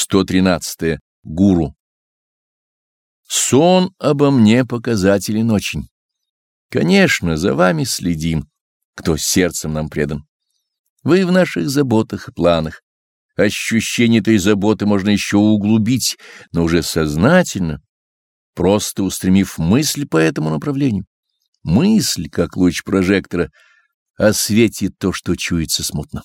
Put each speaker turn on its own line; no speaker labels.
113. Гуру. Сон обо мне показателен очень. Конечно, за вами следим, кто сердцем нам предан. Вы в наших заботах и планах. Ощущение этой заботы можно еще углубить, но уже сознательно, просто устремив мысль по этому направлению. Мысль, как луч прожектора, осветит то, что чуется смутно.